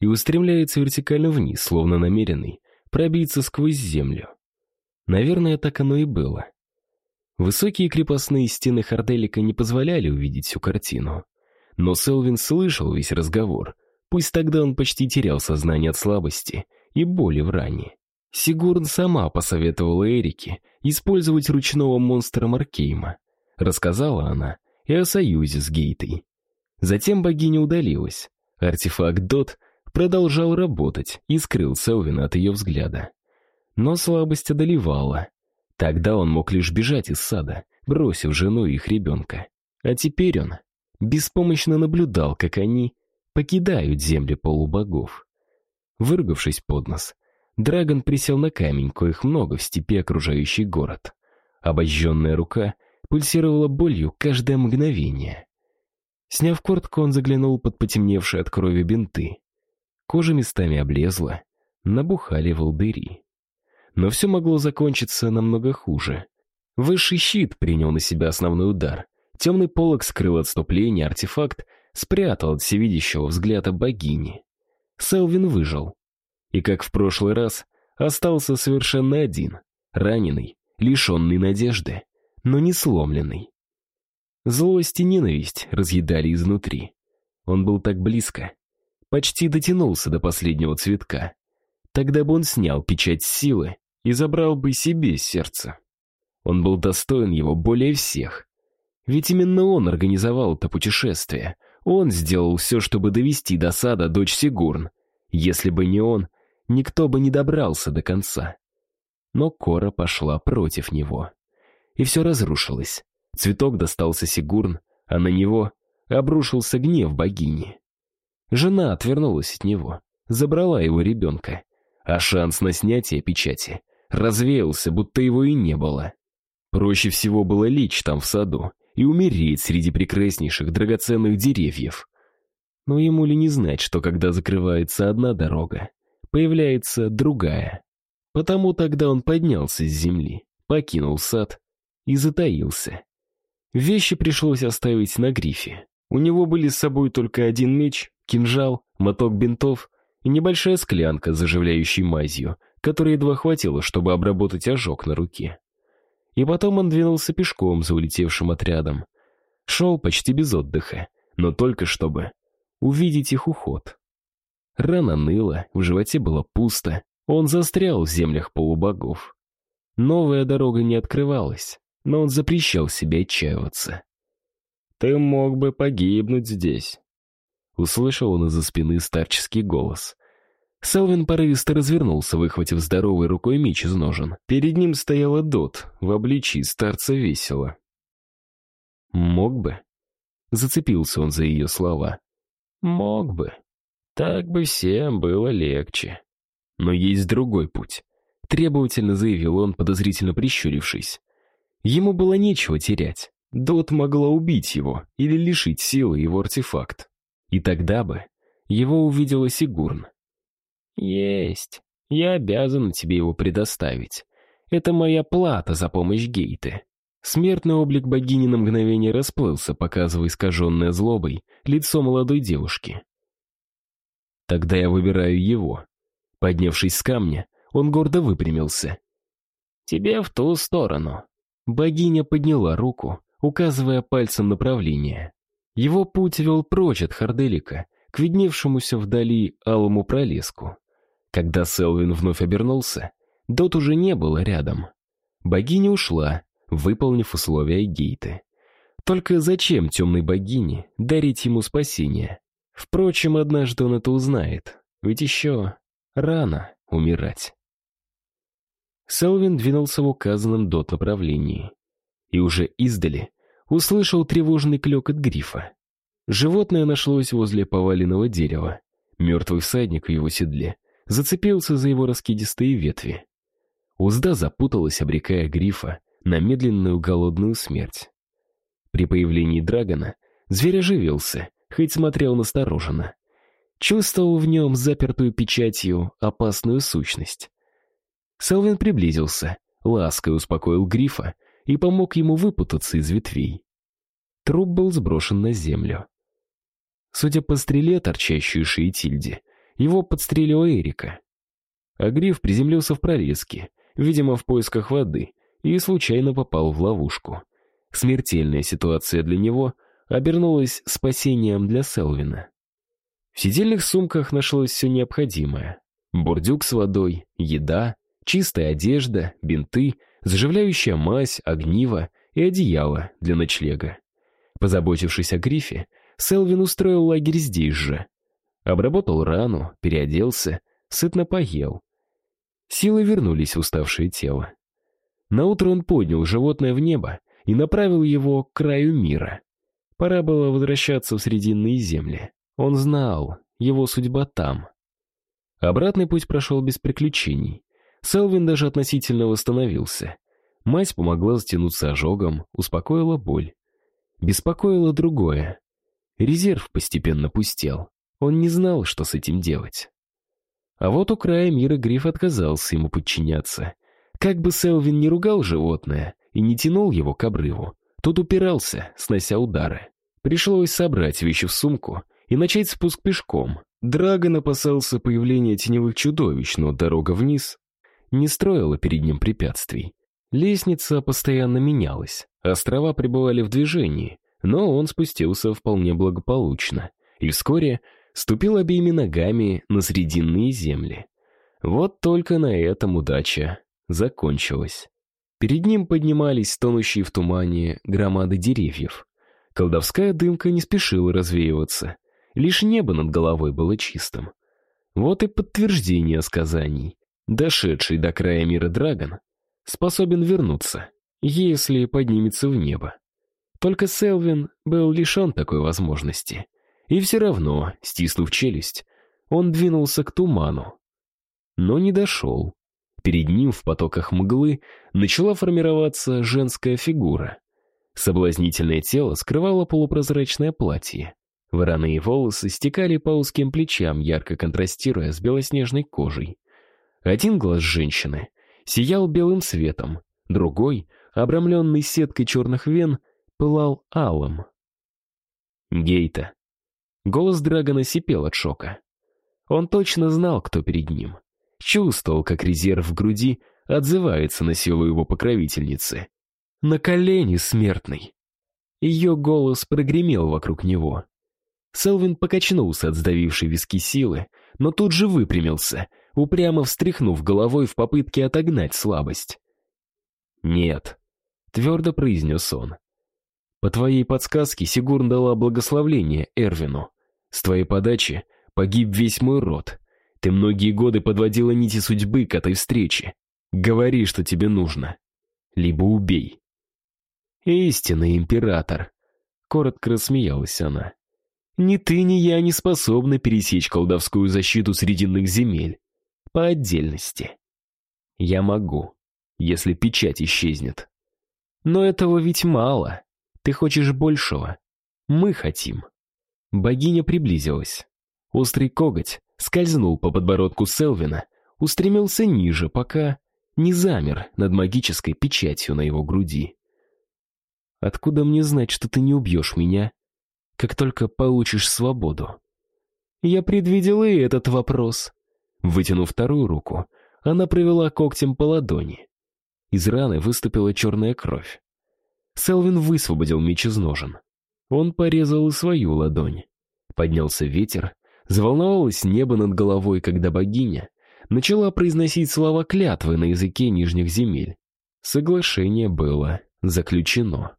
и устремляется вертикально вниз, словно намеренный, пробиться сквозь землю. Наверное, так оно и было. Высокие крепостные стены Харделика не позволяли увидеть всю картину. Но Селвин слышал весь разговор, пусть тогда он почти терял сознание от слабости и боли в ране. Сигурн сама посоветовала Эрике использовать ручного монстра Маркейма. Рассказала она и о союзе с Гейтой. Затем богиня удалилась. Артефакт Дот продолжал работать и скрыл Селвина от ее взгляда. Но слабость одолевала. Тогда он мог лишь бежать из сада, бросив жену и их ребенка. А теперь он беспомощно наблюдал, как они покидают земли полубогов. Выругавшись под нос, Драгон присел на камень, коих много в степи окружающий город. Обожженная рука пульсировала болью каждое мгновение. Сняв куртку, он заглянул под потемневшие от крови бинты. Кожа местами облезла, набухали волдыри. Но все могло закончиться намного хуже. Высший щит принял на себя основной удар. Темный полог скрыл отступление, артефакт спрятал от всевидящего взгляда богини. Селвин выжил. И, как в прошлый раз, остался совершенно один, раненый, лишенный надежды, но не сломленный. Злость и ненависть разъедали изнутри. Он был так близко, почти дотянулся до последнего цветка. Тогда бы он снял печать силы и забрал бы себе сердце. Он был достоин его более всех. Ведь именно он организовал это путешествие. Он сделал все, чтобы довести до сада дочь Сигурн. Если бы не он, никто бы не добрался до конца. Но Кора пошла против него. И все разрушилось. Цветок достался Сигурн, а на него обрушился гнев богини. Жена отвернулась от него, забрала его ребенка, а шанс на снятие печати развеялся, будто его и не было. Проще всего было лечь там в саду и умереть среди прекраснейших драгоценных деревьев. Но ему ли не знать, что когда закрывается одна дорога, появляется другая. Потому тогда он поднялся с земли, покинул сад и затаился. Вещи пришлось оставить на грифе. У него были с собой только один меч, кинжал, моток бинтов и небольшая склянка заживляющей мазью, которой едва хватило, чтобы обработать ожог на руке. И потом он двинулся пешком за улетевшим отрядом. Шел почти без отдыха, но только чтобы увидеть их уход. Рана ныла, в животе было пусто, он застрял в землях полубогов. Новая дорога не открывалась, но он запрещал себе отчаиваться. «Ты мог бы погибнуть здесь», — услышал он из-за спины старческий голос. Селвин порывисто развернулся, выхватив здоровой рукой меч из ножен. Перед ним стояла Дот, в обличии старца весело. «Мог бы?» Зацепился он за ее слова. «Мог бы. Так бы всем было легче. Но есть другой путь», — требовательно заявил он, подозрительно прищурившись. Ему было нечего терять. Дот могла убить его или лишить силы его артефакт. И тогда бы его увидела Сигурн. «Есть. Я обязан тебе его предоставить. Это моя плата за помощь Гейты». Смертный облик богини на мгновение расплылся, показывая искаженное злобой лицо молодой девушки. «Тогда я выбираю его». Поднявшись с камня, он гордо выпрямился. «Тебе в ту сторону». Богиня подняла руку, указывая пальцем направление. Его путь вел прочь от Харделика, к видневшемуся вдали алому пролеску. Когда Селвин вновь обернулся, Дот уже не было рядом. Богиня ушла, выполнив условия Гейты. Только зачем темной богине дарить ему спасение? Впрочем, однажды он это узнает, ведь еще рано умирать. Селвин двинулся в указанном Дот направлении. И уже издали услышал тревожный клёкот грифа. Животное нашлось возле поваленного дерева. Мертвый всадник в его седле зацепился за его раскидистые ветви. Узда запуталась, обрекая грифа на медленную голодную смерть. При появлении драгона зверь оживился, хоть смотрел настороженно. Чувствовал в нем запертую печатью опасную сущность. Селвин приблизился, лаской успокоил грифа и помог ему выпутаться из ветвей. Труп был сброшен на землю. Судя по стреле, торчащей шеи Тильди, его подстрелила Эрика. А Гриф приземлился в прорезке, видимо, в поисках воды, и случайно попал в ловушку. Смертельная ситуация для него обернулась спасением для Селвина. В сидельных сумках нашлось все необходимое. Бурдюк с водой, еда, чистая одежда, бинты, заживляющая мазь, огниво и одеяло для ночлега. Позаботившись о грифе, Селвин устроил лагерь здесь же. Обработал рану, переоделся, сытно поел. Силы вернулись в уставшее тело. Наутро он поднял животное в небо и направил его к краю мира. Пора было возвращаться в Срединные земли. Он знал, его судьба там. Обратный путь прошел без приключений. Селвин даже относительно восстановился. Мать помогла затянуться ожогом, успокоила боль. Беспокоило другое. Резерв постепенно пустел. Он не знал, что с этим делать. А вот у края мира Гриф отказался ему подчиняться. Как бы Селвин не ругал животное и не тянул его к обрыву, тот упирался, снося удары. Пришлось собрать вещи в сумку и начать спуск пешком. Драгон опасался появления теневых чудовищ, но дорога вниз не строила перед ним препятствий. Лестница постоянно менялась, острова пребывали в движении, но он спустился вполне благополучно и вскоре ступил обеими ногами на срединные земли. Вот только на этом удача закончилась. Перед ним поднимались тонущие в тумане громады деревьев. Колдовская дымка не спешила развеиваться, лишь небо над головой было чистым. Вот и подтверждение сказаний. Дошедший до края мира Драгон способен вернуться, если поднимется в небо. Только Селвин был лишен такой возможности. И все равно, стиснув челюсть, он двинулся к туману. Но не дошел. Перед ним в потоках мглы начала формироваться женская фигура. Соблазнительное тело скрывало полупрозрачное платье. Вороные волосы стекали по узким плечам, ярко контрастируя с белоснежной кожей. Один глаз женщины сиял белым светом, другой, обрамленный сеткой черных вен, пылал алым. Гейта. Голос Драгона сипел от шока. Он точно знал, кто перед ним. Чувствовал, как резерв в груди отзывается на силу его покровительницы. «На колени, смертный!» Ее голос прогремел вокруг него. Селвин покачнулся от сдавившей виски силы, но тут же выпрямился — упрямо встряхнув головой в попытке отогнать слабость. «Нет», — твердо произнес он. «По твоей подсказке Сигурн дала благословление Эрвину. С твоей подачи погиб весь мой род. Ты многие годы подводила нити судьбы к этой встрече. Говори, что тебе нужно. Либо убей». «Истинный император», — коротко рассмеялась она. «Ни ты, ни я не способны пересечь колдовскую защиту срединных земель по отдельности. Я могу, если печать исчезнет. Но этого ведь мало. Ты хочешь большего. Мы хотим. Богиня приблизилась. Острый коготь скользнул по подбородку Селвина, устремился ниже, пока не замер над магической печатью на его груди. Откуда мне знать, что ты не убьешь меня, как только получишь свободу? Я предвидел и этот вопрос. Вытянув вторую руку, она провела когтем по ладони. Из раны выступила черная кровь. Селвин высвободил меч из ножен. Он порезал свою ладонь. Поднялся ветер, заволновалось небо над головой, когда богиня начала произносить слова клятвы на языке нижних земель. Соглашение было заключено.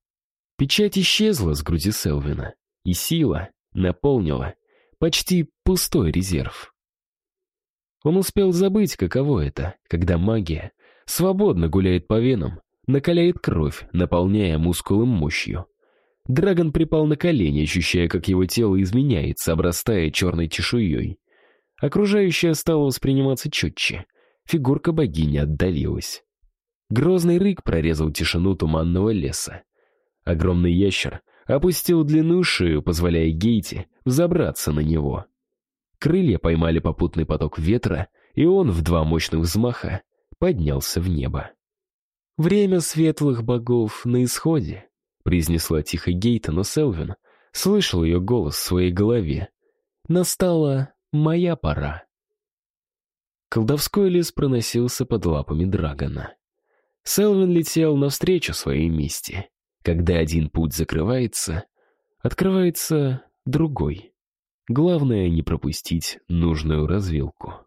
Печать исчезла с груди Селвина, и сила наполнила почти пустой резерв. Он успел забыть, каково это, когда магия свободно гуляет по венам, накаляет кровь, наполняя мускулы мощью. Драгон припал на колени, ощущая, как его тело изменяется, обрастая черной чешуей. Окружающее стало восприниматься четче. Фигурка богини отдалилась. Грозный рык прорезал тишину туманного леса. Огромный ящер опустил длинную шею, позволяя Гейте взобраться на него. Крылья поймали попутный поток ветра, и он в два мощных взмаха поднялся в небо. «Время светлых богов на исходе», — произнесла тихо Гейта, но Селвин слышал ее голос в своей голове. «Настала моя пора». Колдовской лес проносился под лапами Драгона. Селвин летел навстречу своей мести. Когда один путь закрывается, открывается другой. Главное не пропустить нужную развилку.